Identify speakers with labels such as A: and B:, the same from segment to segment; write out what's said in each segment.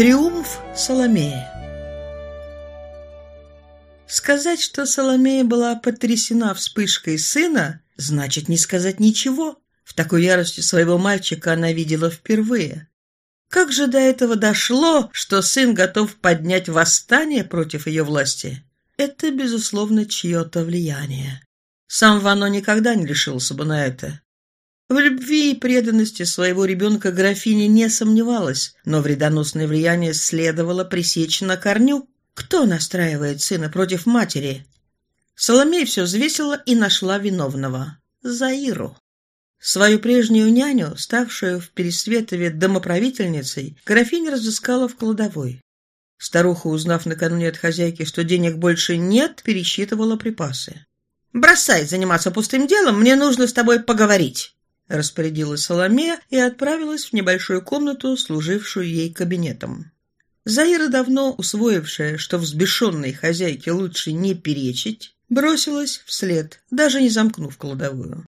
A: Триумф Соломея Сказать, что Соломея была потрясена вспышкой сына, значит не сказать ничего. В такой ярости своего мальчика она видела впервые. Как же до этого дошло, что сын готов поднять восстание против ее власти? Это, безусловно, чье-то влияние. Сам Вано никогда не решился бы на это. В любви и преданности своего ребенка графиня не сомневалась, но вредоносное влияние следовало пресечь на корню. Кто настраивает сына против матери? Соломей все взвесила и нашла виновного – Заиру. Свою прежнюю няню, ставшую в Пересветове домоправительницей, графиня разыскала в кладовой. Старуха, узнав накануне от хозяйки, что денег больше нет, пересчитывала припасы. «Бросай заниматься пустым делом, мне нужно с тобой поговорить», распорядилась Соломея и отправилась в небольшую комнату, служившую ей кабинетом. Заира, давно усвоившая, что взбешенной хозяйке лучше не перечить, бросилась вслед, даже не замкнув кладовую.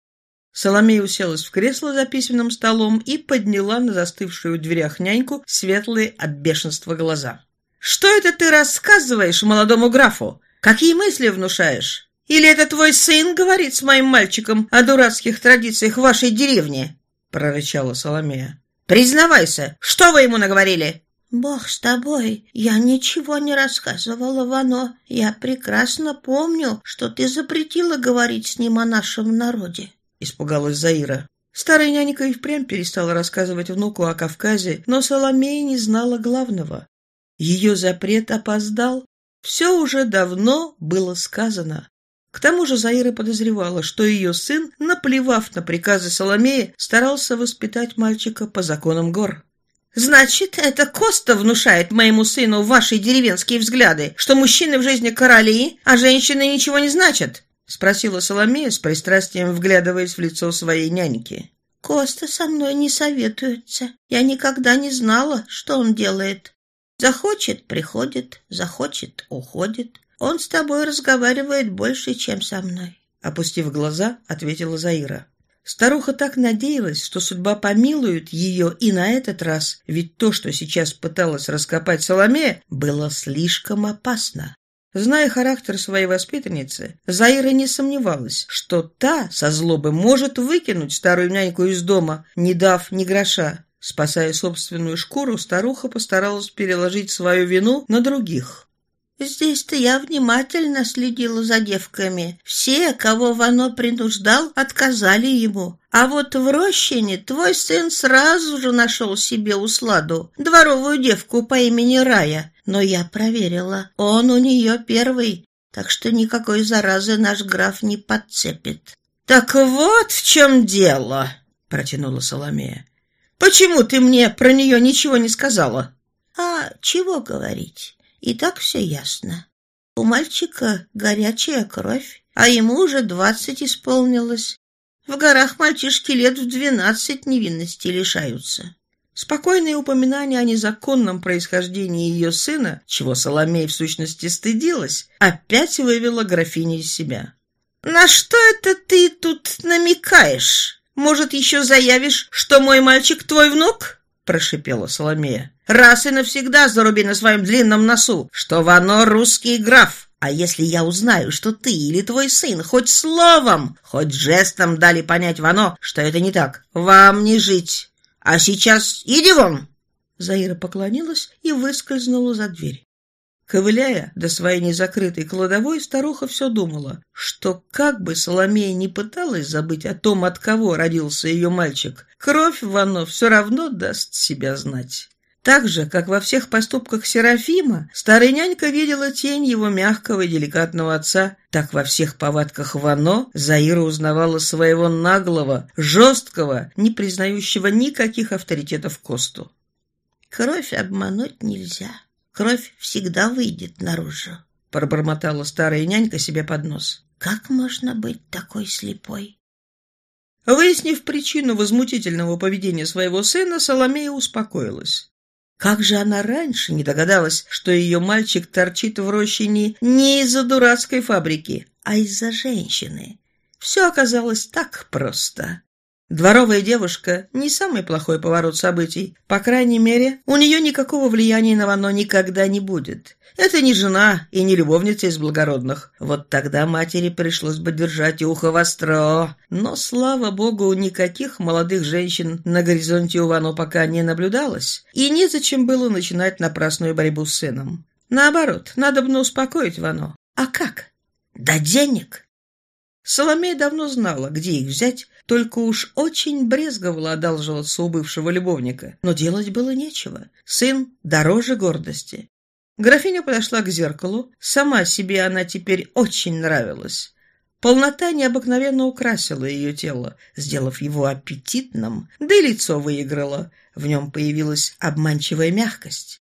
A: Соломея уселась в кресло за письменным столом и подняла на застывшую в дверях няньку светлые от бешенства глаза. «Что это ты рассказываешь молодому графу? Какие мысли внушаешь? Или это твой сын говорит с моим мальчиком о дурацких традициях вашей деревни?» — прорычала Соломея. «Признавайся, что вы ему наговорили?»
B: «Бог с тобой, я ничего не рассказывала Вано. Я прекрасно помню, что ты запретила говорить с ним о нашем народе».
A: — испугалась Заира. Старая нянька и впрямь перестала рассказывать внуку о Кавказе, но Соломея не знала главного. Ее запрет опоздал. Все уже давно было сказано. К тому же Заира подозревала, что ее сын, наплевав на приказы Соломеи, старался воспитать мальчика по законам гор. «Значит, это Коста внушает моему сыну ваши деревенские взгляды, что мужчины в жизни короли, а женщины ничего не значат?» — спросила Соломея с пристрастием, вглядываясь в лицо своей няньки.
B: «Коста со мной не советуется. Я никогда не знала, что он делает. Захочет — приходит, захочет — уходит. Он с тобой разговаривает больше, чем со мной».
A: Опустив глаза, ответила Заира. Старуха так надеялась, что судьба помилует ее и на этот раз, ведь то, что сейчас пыталась раскопать Соломея, было слишком опасно. Зная характер своей воспитанницы, Заира не сомневалась, что та со злобы может выкинуть старую няньку из дома, не дав ни гроша. Спасая собственную шкуру, старуха постаралась переложить свою вину на других.
B: Здесь-то я внимательно следила за девками. Все, кого Вано принуждал, отказали ему. А вот в Рощине твой сын сразу же нашел себе усладу, дворовую девку по имени Рая. Но я проверила, он у нее первый, так что никакой заразы наш граф не подцепит.
A: «Так вот в чем дело!» — протянула Соломея. «Почему ты мне про нее ничего не сказала?»
B: «А чего говорить? И так все ясно. У мальчика горячая кровь, а ему уже двадцать исполнилось. В горах мальчишки лет в двенадцать невинности лишаются.
A: Спокойное упоминание о незаконном происхождении ее сына, чего Соломей в сущности стыдилась, опять вывело графиню из себя. «На что это ты тут намекаешь? Может, еще заявишь, что мой мальчик твой внук?» Прошипела Соломея. «Раз и навсегда заруби на своем длинном носу, что Вано русский граф. А если я узнаю, что ты или твой сын хоть словом, хоть жестом дали понять Вано, что это не так, вам не жить. А сейчас иди вон!» Заира поклонилась и выскользнула за дверь. Ковыляя до своей незакрытой кладовой, старуха все думала, что как бы Соломея не пыталась забыть о том, от кого родился ее мальчик, кровь в Вано все равно даст себя знать. Так же, как во всех поступках Серафима, старая нянька видела тень его мягкого и деликатного отца, так во всех повадках Вано Заира узнавала своего наглого, жесткого, не признающего никаких авторитетов Косту.
B: «Кровь обмануть нельзя», Кровь всегда выйдет наружу, —
A: пробормотала старая нянька себе под нос.
B: Как можно быть такой слепой?
A: Выяснив причину возмутительного поведения своего сына, Соломея успокоилась. Как же она раньше не догадалась, что ее мальчик торчит в рощине не из-за дурацкой фабрики, а из-за женщины? Все оказалось так просто. Дворовая девушка – не самый плохой поворот событий. По крайней мере, у нее никакого влияния на Вано никогда не будет. Это не жена и не любовница из благородных. Вот тогда матери пришлось бы держать ухо востро. Но, слава богу, никаких молодых женщин на горизонте у Вано пока не наблюдалось. И незачем было начинать напрасную борьбу с сыном. Наоборот, надо бы успокоить Вано. А как? Да денег. Соломея давно знала, где их взять, только уж очень брезговала одалживаться у бывшего любовника. Но делать было нечего. Сын дороже гордости. Графиня подошла к зеркалу. Сама себе она теперь очень нравилась. Полнота необыкновенно украсила ее тело, сделав его аппетитным, да и лицо выиграло. В нем появилась обманчивая мягкость.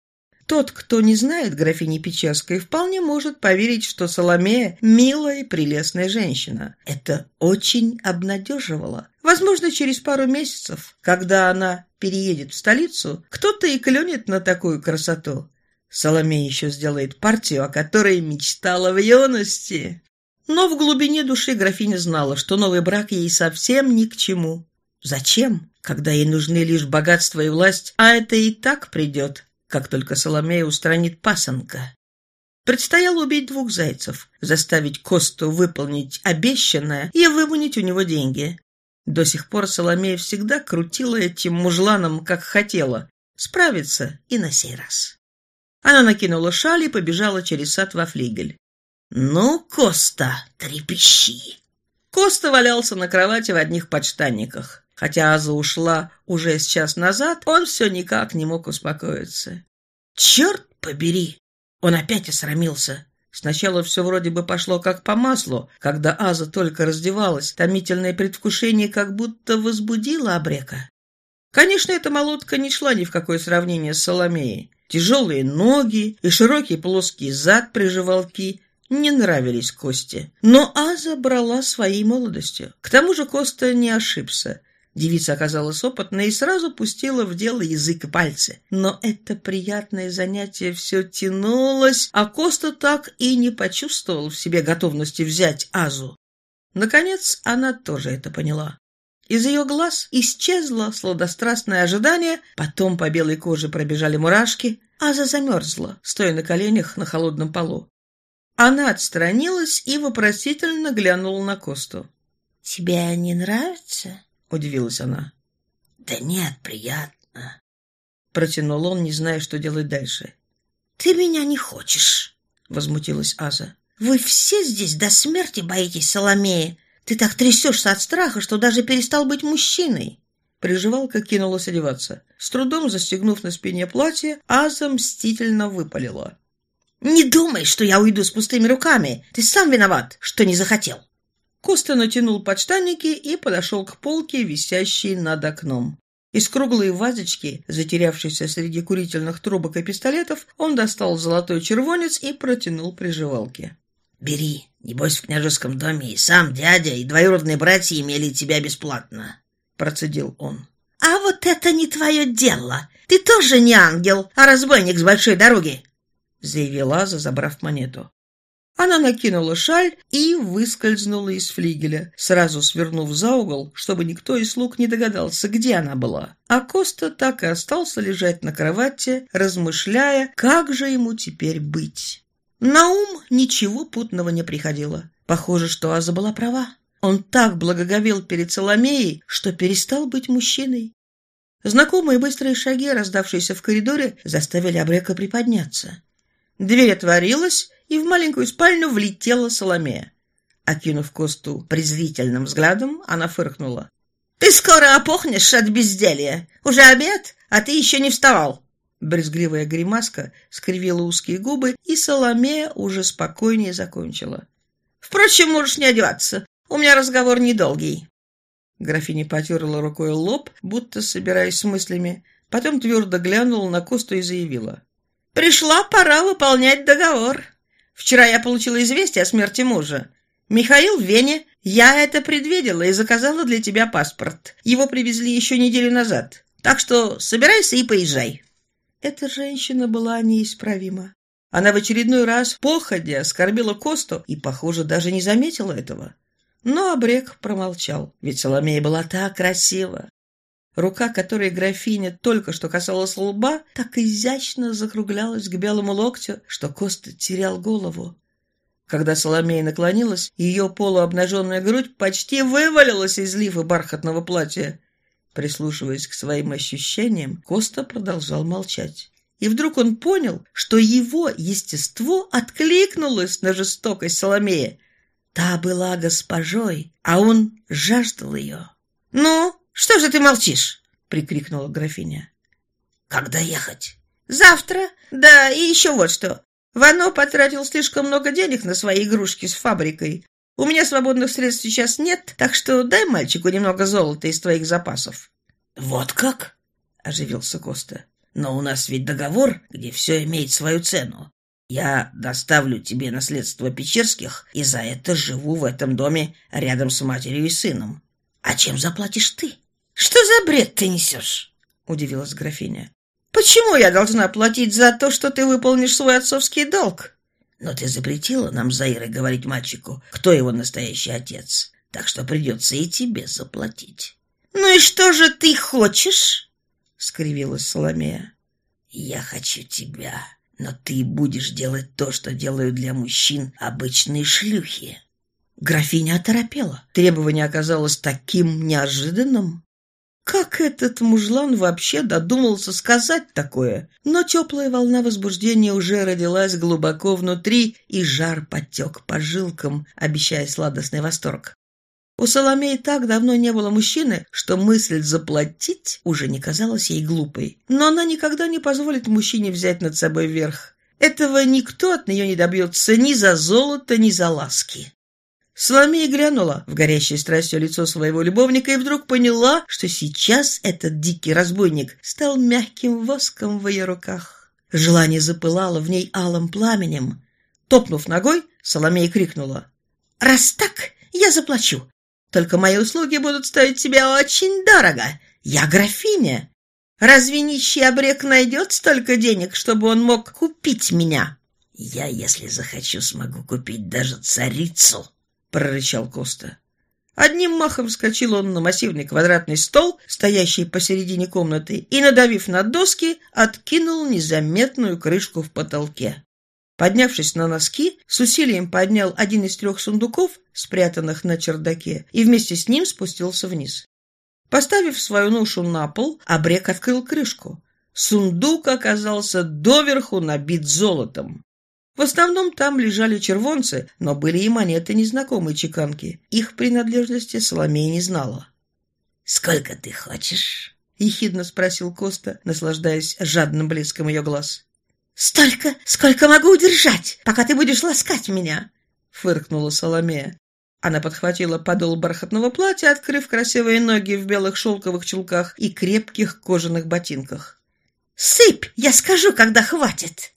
A: Тот, кто не знает графини Печерской, вполне может поверить, что Соломея – милая и прелестная женщина. Это очень обнадеживало. Возможно, через пару месяцев, когда она переедет в столицу, кто-то и клюнет на такую красоту. Соломея еще сделает партию, о которой мечтала в юности. Но в глубине души графиня знала, что новый брак ей совсем ни к чему. Зачем, когда ей нужны лишь богатство и власть, а это и так придет, как только Соломея устранит пасынка. Предстояло убить двух зайцев, заставить Косту выполнить обещанное и выманить у него деньги. До сих пор Соломея всегда крутила этим мужланом, как хотела, справиться и на сей раз. Она накинула шаль и побежала через сад во флигель. «Ну, Коста, трепещи!» Коста валялся на кровати в одних подштанниках. Хотя Аза ушла уже с час назад, он все никак не мог успокоиться. «Черт побери!» Он опять осрамился. Сначала все вроде бы пошло как по маслу, когда Аза только раздевалась, томительное предвкушение как будто возбудило Абрека. Конечно, эта молотка не шла ни в какое сравнение с Соломеей. Тяжелые ноги и широкий плоский зад приживалки не нравились Косте. Но Аза брала своей молодостью. К тому же Коста не ошибся. Девица оказалась опытной и сразу пустила в дело язык и пальцы. Но это приятное занятие все тянулось, а Коста так и не почувствовал в себе готовности взять Азу. Наконец, она тоже это поняла. Из ее глаз исчезло сладострастное ожидание, потом по белой коже пробежали мурашки, Аза замерзла, стоя на коленях на холодном полу. Она отстранилась и вопросительно глянула на Косту.
B: «Тебе не нравится?»
A: — удивилась она.
B: «Да нет, приятно», —
A: протянул он, не зная, что делать дальше.
B: «Ты меня не хочешь», — возмутилась Аза. «Вы все здесь до смерти боитесь Соломеи. Ты так трясешься от страха, что даже перестал быть мужчиной».
A: Приживалка кинулась одеваться. С трудом застегнув на спине платье, Аза мстительно выпалила.
B: «Не думай, что я уйду с пустыми руками. Ты сам виноват, что не захотел».
A: Коста натянул подштанники и подошел к полке, висящей над окном. Из круглой вазочки, затерявшейся среди курительных трубок и пистолетов, он достал золотой червонец и протянул приживалке.
B: «Бери. Небось, в княжеском доме и сам дядя, и двоюродные братья имели тебя бесплатно», — процедил он. «А вот это не твое дело. Ты тоже не ангел, а разбойник с большой дороги», — заявила Аза, забрав монету.
A: Она накинула шаль и выскользнула из флигеля, сразу свернув за угол, чтобы никто из слуг не догадался, где она была. А Коста так и остался лежать на кровати, размышляя, как же ему теперь быть. На ум ничего путного не приходило. Похоже, что Аза была права. Он так благоговел перед Соломеей, что перестал быть мужчиной. Знакомые быстрые шаги, раздавшиеся в коридоре, заставили Абрека приподняться. Дверь отворилась, и в маленькую спальню влетела Соломея. Окинув Косту презрительным взглядом, она фыркнула.
B: «Ты скоро опохнешь от безделья. Уже обед, а ты еще не вставал».
A: Брезгливая гримаска скривила узкие губы, и Соломея уже спокойнее закончила.
B: «Впрочем, можешь не одеваться. У меня разговор недолгий».
A: Графиня потерла рукой лоб, будто собираясь с мыслями, потом твердо глянула на Косту и заявила.
B: «Пришла пора выполнять договор». Вчера я получила известие о смерти мужа. Михаил в Вене. Я это предвидела и заказала для тебя паспорт. Его привезли еще неделю назад. Так что собирайся и поезжай».
A: Эта женщина была неисправима. Она в очередной раз походя оскорбила Косту и, похоже, даже не заметила этого. Но обрек промолчал, ведь Соломея была так красива. Рука, которой графиня только что касалась лба, так изящно закруглялась к белому локтю, что Коста терял голову. Когда Соломея наклонилась, ее полуобнаженная грудь почти вывалилась из лифа бархатного платья. Прислушиваясь к своим ощущениям, Коста продолжал молчать. И вдруг он понял, что его естество откликнулось на жестокость Соломея. Та была госпожой, а он жаждал ее. «Ну, что же ты молчишь?» — прикрикнула графиня.
B: «Когда ехать?»
A: «Завтра. Да, и еще вот что. Вано потратил слишком много денег на свои игрушки с фабрикой. У меня свободных средств сейчас нет, так что дай мальчику немного золота из твоих запасов».
B: «Вот как?» — оживился Коста. «Но у нас ведь договор, где все имеет свою цену. Я доставлю тебе наследство Печерских, и за это живу в этом доме рядом с матерью и сыном. А чем заплатишь ты? Что за бред ты несешь? Удивилась графиня.
A: Почему я должна платить за то, что ты выполнишь свой отцовский долг?
B: Но ты запретила нам Заирой говорить мальчику, кто его настоящий отец. Так что придется и тебе заплатить.
A: Ну и что же ты хочешь? Скривилась Соломея.
B: Я хочу тебя но ты будешь делать то, что делают для мужчин обычные шлюхи.
A: Графиня оторопела. Требование оказалось таким неожиданным. Как этот мужлан вообще додумался сказать такое? Но теплая волна возбуждения уже родилась глубоко внутри, и жар потек по жилкам, обещая сладостный восторг. У Соломеи так давно не было мужчины, что мысль заплатить уже не казалась ей глупой. Но она никогда не позволит мужчине взять над собой верх. Этого никто от нее не добьется ни за золото, ни за ласки. Соломея глянула в горящее страстью лицо своего любовника и вдруг поняла, что сейчас этот дикий разбойник стал мягким воском в ее руках. Желание запылало в ней алым пламенем. Топнув ногой, Соломея крикнула. «Раз так, я заплачу. Только мои услуги будут стоить тебе очень дорого. Я графиня. Разве нищий обрек найдет столько денег, чтобы он мог купить меня?»
B: «Я, если захочу, смогу купить даже царицу», — прорычал Коста.
A: Одним махом вскочил он на массивный квадратный стол, стоящий посередине комнаты, и, надавив на доски, откинул незаметную крышку в потолке. Поднявшись на носки, с усилием поднял один из трех сундуков, спрятанных на чердаке, и вместе с ним спустился вниз. Поставив свою ношу на пол, Абрек открыл крышку. Сундук оказался доверху набит золотом. В основном там лежали червонцы, но были и монеты незнакомой чеканки. Их принадлежности Соломея не знала.
B: «Сколько ты хочешь?»
A: — ехидно спросил Коста, наслаждаясь жадным блеском ее глаз.
B: «Столько, сколько могу удержать, пока ты будешь ласкать меня!»
A: — фыркнула Соломея. Она подхватила подол бархатного платья, открыв красивые ноги в белых шелковых чулках и крепких кожаных ботинках.
B: «Сыпь! Я скажу, когда хватит!»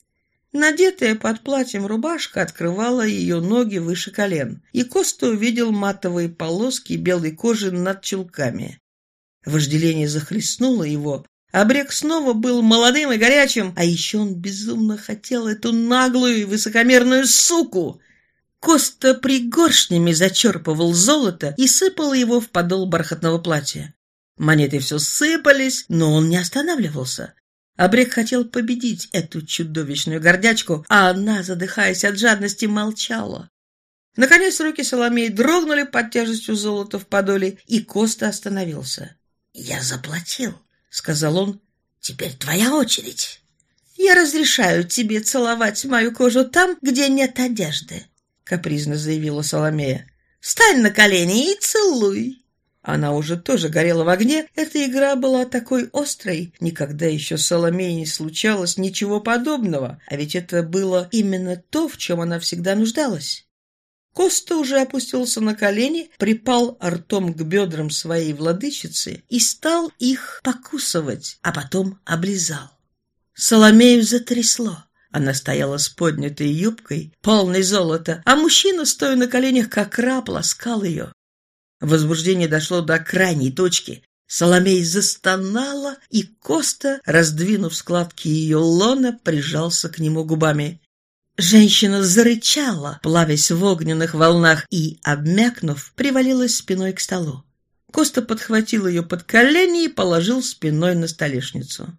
A: Надетая под платьем рубашка открывала ее ноги выше колен, и Коста увидел матовые полоски белой кожи над чулками. Вожделение захлестнуло его, Обрек снова был молодым и горячим, а еще он безумно хотел эту наглую и высокомерную суку. Коста пригоршнями зачерпывал золото и сыпал его в подол бархатного платья. Монеты все сыпались, но он не останавливался. Обрек хотел победить эту чудовищную гордячку, а она, задыхаясь от жадности, молчала. Наконец руки Соломеи дрогнули под тяжестью золота в подоле, и Коста остановился.
B: «Я заплатил», сказал он. «Теперь твоя очередь».
A: «Я разрешаю тебе целовать мою кожу там, где нет одежды», — капризно заявила Соломея. «Встань на колени и целуй». Она уже тоже горела в огне. Эта игра была такой острой. Никогда еще Соломее не случалось ничего подобного. А ведь это было именно то, в чем она всегда нуждалась. Коста уже опустился на колени, припал ртом к бедрам своей владычицы и стал их покусывать, а потом облизал. Соломею затрясло. Она стояла с поднятой юбкой, полной золота, а мужчина, стоя на коленях, как раб, ласкал ее. Возбуждение дошло до крайней точки. Соломей застонала, и Коста, раздвинув складки ее лона, прижался к нему губами. Женщина зарычала, плавясь в огненных волнах, и, обмякнув, привалилась спиной к столу. Коста подхватил ее под колени и положил спиной на столешницу.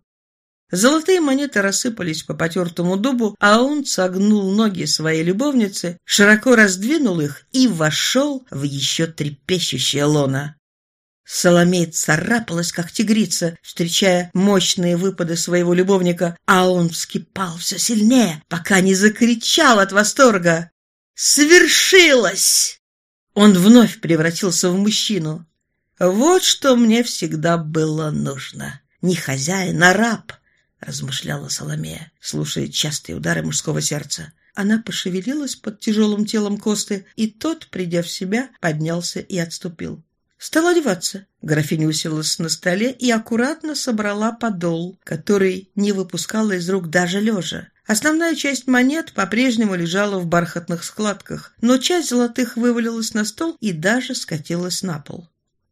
A: Золотые монеты рассыпались по потертому дубу, а он согнул ноги своей любовницы, широко раздвинул их и вошел в еще трепещущее лоно. Соломей царапалась, как тигрица, встречая мощные выпады своего любовника, а он вскипал все сильнее, пока не закричал от восторга. «Свершилось!» Он вновь превратился в мужчину. «Вот что мне всегда было нужно. Не хозяин, а раб», — размышляла Соломея, слушая частые удары мужского сердца. Она пошевелилась под тяжелым телом Косты, и тот, придя в себя, поднялся и отступил. Стала одеваться. Графиня уселась на столе и аккуратно собрала подол, который не выпускала из рук даже лежа. Основная часть монет по-прежнему лежала в бархатных складках, но часть золотых вывалилась на стол и даже скатилась на пол.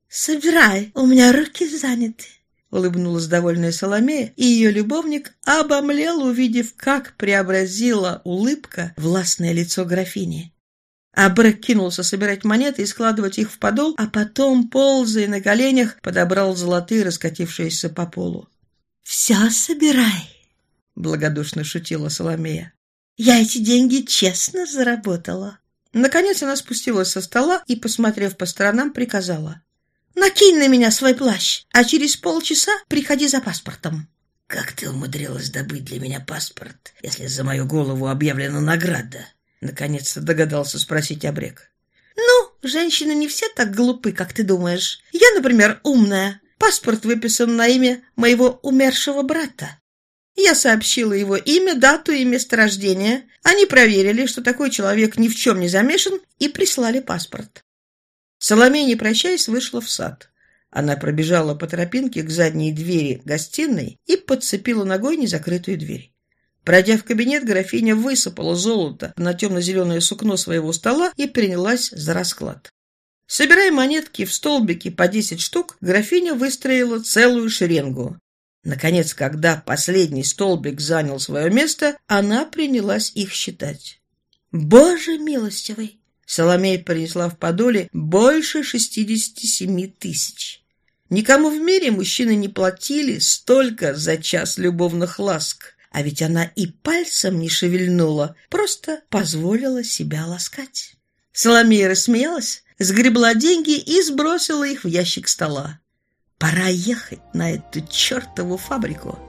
A: «Собирай, у меня руки заняты», — улыбнулась довольная Соломея, и ее любовник обомлел, увидев, как преобразила улыбка властное лицо графини. Абрек кинулся собирать монеты и складывать их в подол, а потом, ползая на коленях, подобрал золотые, раскатившиеся по полу. «Все собирай», — благодушно шутила Соломея. «Я эти деньги честно заработала». Наконец она спустилась со стола и, посмотрев по сторонам, приказала. Накинь на меня свой плащ, а через полчаса приходи за паспортом.
C: Как ты умудрилась добыть для меня паспорт, если за мою голову объявлена награда? Наконец-то догадался спросить Обрек.
B: Ну, женщины не все так глупы, как ты думаешь. Я, например, умная. Паспорт выписан на имя моего умершего брата. Я сообщила его имя, дату и место рождения. Они проверили, что такой человек ни в чем не замешан, и прислали паспорт. Соломея, не прощаясь, вышла в сад. Она пробежала по тропинке к задней двери гостиной и подцепила ногой незакрытую дверь. Пройдя в кабинет, графиня высыпала золото на темно-зеленое сукно своего стола и принялась за расклад. Собирая монетки в столбики по десять штук, графиня выстроила целую шеренгу. Наконец, когда последний столбик занял свое место, она принялась их считать. «Боже милостивый! Соломея принесла в подоле больше 67 тысяч. Никому в мире мужчины не платили столько за час любовных ласк, а ведь она и пальцем не шевельнула, просто позволила себя ласкать. Соломея рассмеялась, сгребла деньги и сбросила их в ящик стола. Пора ехать на эту чертову фабрику.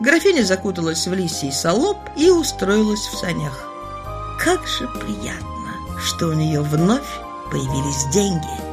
B: Графиня закуталась в лисий солоб и устроилась в санях. Как же приятно! Что у нее вновь появились деньги –